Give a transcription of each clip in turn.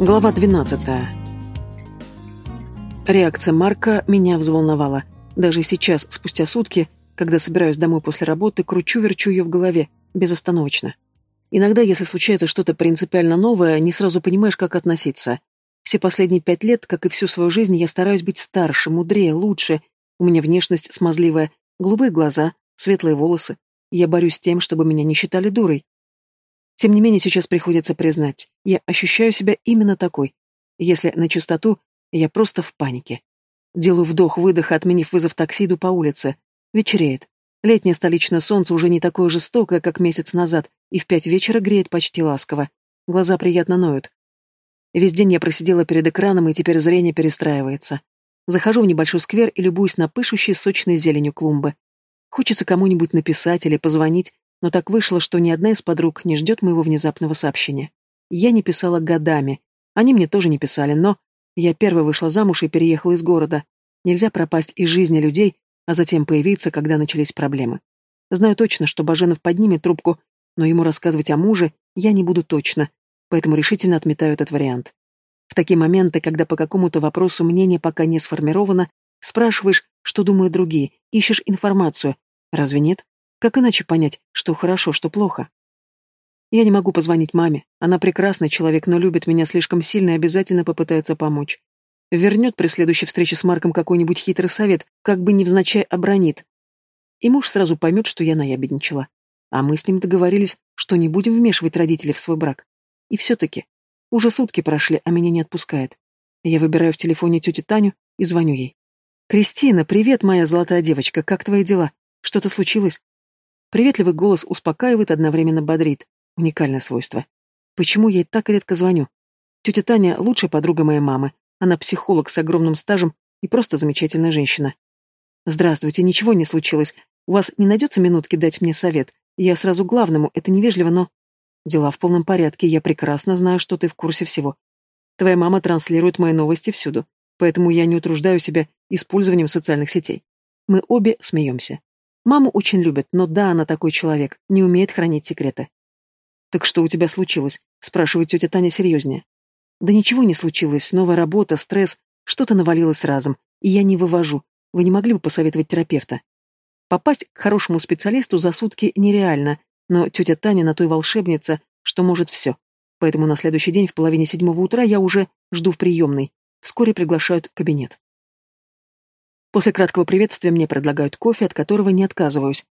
Глава 12. Реакция Марка меня взволновала. Даже сейчас, спустя сутки, когда собираюсь домой после работы, кручу-верчу ее в голове, безостановочно. Иногда, если случается что-то принципиально новое, не сразу понимаешь, как относиться. Все последние пять лет, как и всю свою жизнь, я стараюсь быть старше, мудрее, лучше. У меня внешность смазливая, голубые глаза, светлые волосы. Я борюсь с тем, чтобы меня не считали дурой. Тем не менее, сейчас приходится признать, я ощущаю себя именно такой. Если на чистоту, я просто в панике. Делаю вдох-выдох, отменив вызов такси, по улице. Вечереет. Летнее столичное солнце уже не такое жестокое, как месяц назад, и в пять вечера греет почти ласково. Глаза приятно ноют. Весь день я просидела перед экраном, и теперь зрение перестраивается. Захожу в небольшой сквер и любуюсь на пышущей сочной зеленью клумбы. Хочется кому-нибудь написать или позвонить, но так вышло, что ни одна из подруг не ждет моего внезапного сообщения. Я не писала годами. Они мне тоже не писали, но я первая вышла замуж и переехала из города. Нельзя пропасть из жизни людей, а затем появиться, когда начались проблемы. Знаю точно, что Баженов поднимет трубку, но ему рассказывать о муже я не буду точно, поэтому решительно отметаю этот вариант. В такие моменты, когда по какому-то вопросу мнение пока не сформировано, спрашиваешь, что думают другие, ищешь информацию. Разве нет? Как иначе понять, что хорошо, что плохо? Я не могу позвонить маме. Она прекрасный человек, но любит меня слишком сильно и обязательно попытается помочь. Вернет при следующей встрече с Марком какой-нибудь хитрый совет, как бы невзначай обронит. И муж сразу поймет, что я наябедничала. А мы с ним договорились, что не будем вмешивать родителей в свой брак. И все-таки. Уже сутки прошли, а меня не отпускает. Я выбираю в телефоне тетю Таню и звоню ей. «Кристина, привет, моя золотая девочка, как твои дела? Что-то случилось?» Приветливый голос успокаивает, одновременно бодрит. Уникальное свойство. Почему я ей так редко звоню? Тетя Таня — лучшая подруга моей мамы. Она психолог с огромным стажем и просто замечательная женщина. «Здравствуйте, ничего не случилось. У вас не найдется минутки дать мне совет? Я сразу главному, это невежливо, но...» «Дела в полном порядке, я прекрасно знаю, что ты в курсе всего. Твоя мама транслирует мои новости всюду, поэтому я не утруждаю себя использованием социальных сетей. Мы обе смеемся. Маму очень любят, но да, она такой человек, не умеет хранить секреты. «Так что у тебя случилось?» — спрашивает тетя Таня серьезнее. «Да ничего не случилось, новая работа, стресс, что-то навалилось разом, и я не вывожу. Вы не могли бы посоветовать терапевта?» Попасть к хорошему специалисту за сутки нереально, но тетя Таня на той волшебница, что может все. Поэтому на следующий день в половине седьмого утра я уже жду в приемной. Вскоре приглашают в кабинет. После краткого приветствия мне предлагают кофе, от которого не отказываюсь.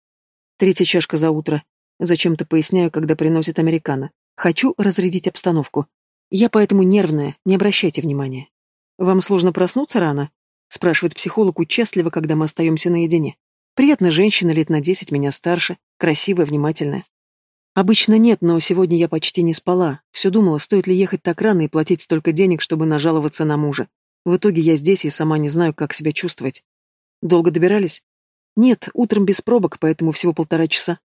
Третья чашка за утро. Зачем-то поясняю, когда приносят американо. Хочу разрядить обстановку. Я поэтому нервная, не обращайте внимания. Вам сложно проснуться рано? Спрашивает психолог участливо, когда мы остаемся наедине. Приятная женщина, лет на десять меня старше, красивая, внимательная. Обычно нет, но сегодня я почти не спала. Все думала, стоит ли ехать так рано и платить столько денег, чтобы нажаловаться на мужа. В итоге я здесь и сама не знаю, как себя чувствовать. Долго добирались? Нет, утром без пробок, поэтому всего полтора часа.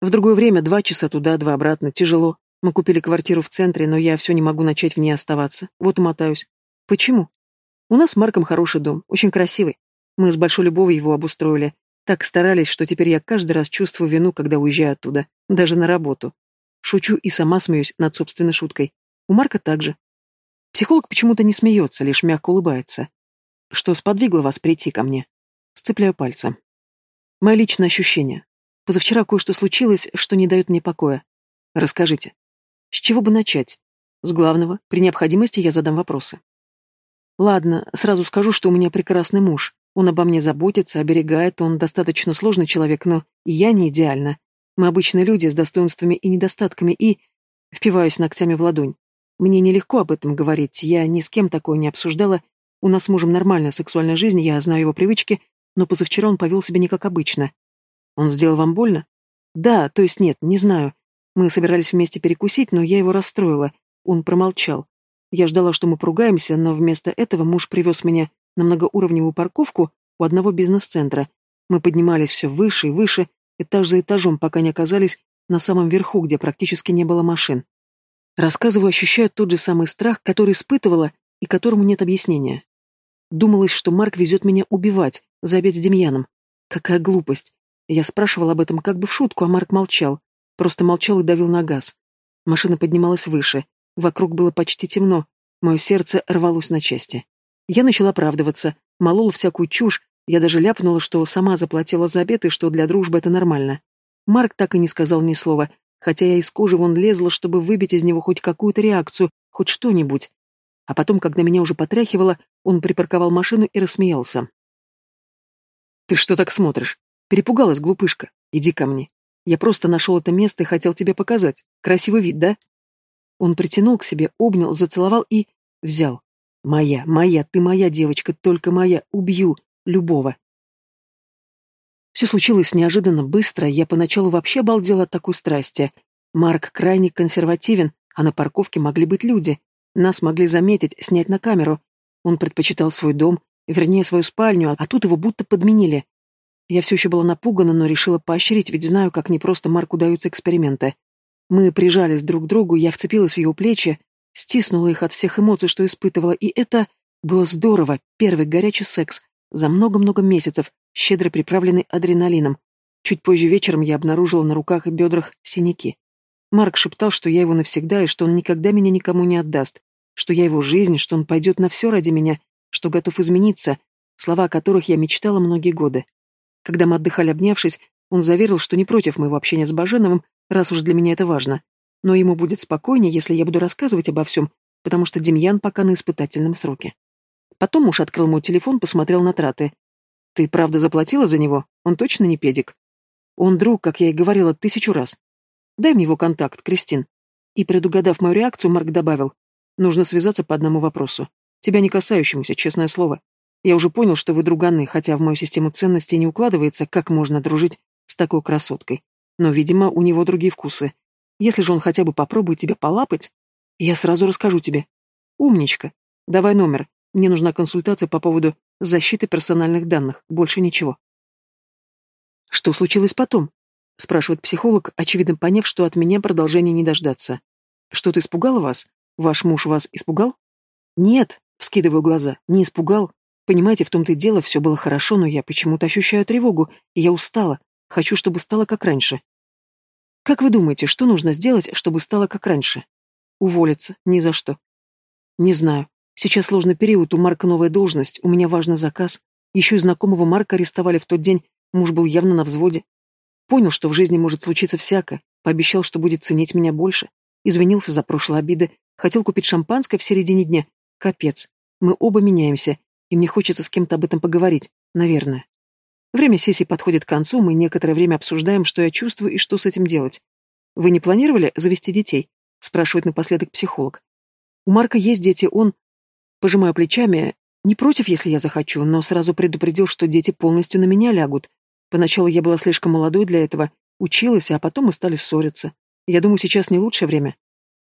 В другое время два часа туда, два обратно. Тяжело. Мы купили квартиру в центре, но я все не могу начать в ней оставаться. Вот и мотаюсь. Почему? У нас с Марком хороший дом, очень красивый. Мы с большой любовью его обустроили. Так старались, что теперь я каждый раз чувствую вину, когда уезжаю оттуда, даже на работу. Шучу и сама смеюсь над собственной шуткой. У Марка также. Психолог почему-то не смеется, лишь мягко улыбается. Что сподвигло вас прийти ко мне? Сцепляю пальцы. Мои личные ощущения. Позавчера кое-что случилось, что не дает мне покоя. Расскажите. С чего бы начать? С главного. При необходимости я задам вопросы. Ладно, сразу скажу, что у меня прекрасный муж. Он обо мне заботится, оберегает, он достаточно сложный человек, но и я не идеальна. Мы обычные люди с достоинствами и недостатками, и... Впиваюсь ногтями в ладонь. Мне нелегко об этом говорить, я ни с кем такое не обсуждала. У нас с мужем нормальная сексуальная жизнь, я знаю его привычки, но позавчера он повел себя не как обычно. Он сделал вам больно? Да, то есть нет, не знаю. Мы собирались вместе перекусить, но я его расстроила. Он промолчал. Я ждала, что мы поругаемся, но вместо этого муж привез меня на многоуровневую парковку у одного бизнес-центра. Мы поднимались все выше и выше, этаж за этажом, пока не оказались на самом верху, где практически не было машин. Рассказываю, ощущаю тот же самый страх, который испытывала и которому нет объяснения. Думалось, что Марк везет меня убивать, за обед с Демьяном. Какая глупость. Я спрашивал об этом как бы в шутку, а Марк молчал. Просто молчал и давил на газ. Машина поднималась выше. Вокруг было почти темно. Мое сердце рвалось на части. Я начала оправдываться, молола всякую чушь, я даже ляпнула, что сама заплатила за обед и что для дружбы это нормально. Марк так и не сказал ни слова, хотя я из кожи вон лезла, чтобы выбить из него хоть какую-то реакцию, хоть что-нибудь. А потом, когда меня уже потряхивало, он припарковал машину и рассмеялся. «Ты что так смотришь? Перепугалась, глупышка. Иди ко мне. Я просто нашел это место и хотел тебе показать. Красивый вид, да?» Он притянул к себе, обнял, зацеловал и... взял. «Моя, моя, ты моя девочка, только моя, убью, любого». Все случилось неожиданно быстро, я поначалу вообще обалдела от такой страсти. Марк крайне консервативен, а на парковке могли быть люди. Нас могли заметить, снять на камеру. Он предпочитал свой дом, вернее, свою спальню, а тут его будто подменили. Я все еще была напугана, но решила поощрить, ведь знаю, как непросто Марку даются эксперименты. Мы прижались друг к другу, я вцепилась в его плечи, стиснула их от всех эмоций, что испытывала, и это было здорово, первый горячий секс за много-много месяцев, щедро приправленный адреналином. Чуть позже вечером я обнаружила на руках и бедрах синяки. Марк шептал, что я его навсегда и что он никогда меня никому не отдаст, что я его жизнь, что он пойдет на все ради меня, что готов измениться, слова о которых я мечтала многие годы. Когда мы отдыхали обнявшись, он заверил, что не против моего общения с Баженовым, раз уж для меня это важно. Но ему будет спокойнее, если я буду рассказывать обо всем, потому что Демьян пока на испытательном сроке. Потом муж открыл мой телефон, посмотрел на траты. «Ты правда заплатила за него? Он точно не педик?» «Он друг, как я и говорила тысячу раз. Дай мне его контакт, Кристин». И, предугадав мою реакцию, Марк добавил. «Нужно связаться по одному вопросу. Тебя не касающемуся, честное слово. Я уже понял, что вы друганы, хотя в мою систему ценностей не укладывается, как можно дружить с такой красоткой. Но, видимо, у него другие вкусы. Если же он хотя бы попробует тебя полапать, я сразу расскажу тебе. Умничка. Давай номер. Мне нужна консультация по поводу защиты персональных данных. Больше ничего. Что случилось потом? Спрашивает психолог, очевидно поняв, что от меня продолжения не дождаться. Что-то испугало вас? Ваш муж вас испугал? Нет, вскидываю глаза, не испугал. Понимаете, в том-то и дело, все было хорошо, но я почему-то ощущаю тревогу, и я устала. Хочу, чтобы стало как раньше. Как вы думаете, что нужно сделать, чтобы стало как раньше? Уволиться. Ни за что. Не знаю. Сейчас сложный период, у Марка новая должность, у меня важный заказ. Еще и знакомого Марка арестовали в тот день, муж был явно на взводе. Понял, что в жизни может случиться всякое, пообещал, что будет ценить меня больше. Извинился за прошлые обиды, хотел купить шампанское в середине дня. Капец. Мы оба меняемся, и мне хочется с кем-то об этом поговорить, наверное. Время сессии подходит к концу, мы некоторое время обсуждаем, что я чувствую и что с этим делать. «Вы не планировали завести детей?» — спрашивает напоследок психолог. «У Марка есть дети, он...» Пожимаю плечами, не против, если я захочу, но сразу предупредил, что дети полностью на меня лягут. Поначалу я была слишком молодой для этого, училась, а потом мы стали ссориться. Я думаю, сейчас не лучшее время.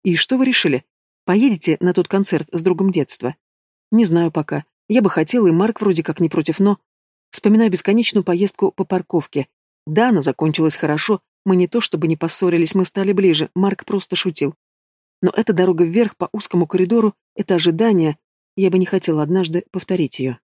И что вы решили? Поедете на тот концерт с другом детства? Не знаю пока. Я бы хотела, и Марк вроде как не против, но... Вспоминаю бесконечную поездку по парковке. Да, она закончилась хорошо, мы не то чтобы не поссорились, мы стали ближе, Марк просто шутил. Но эта дорога вверх по узкому коридору, это ожидание, я бы не хотела однажды повторить ее.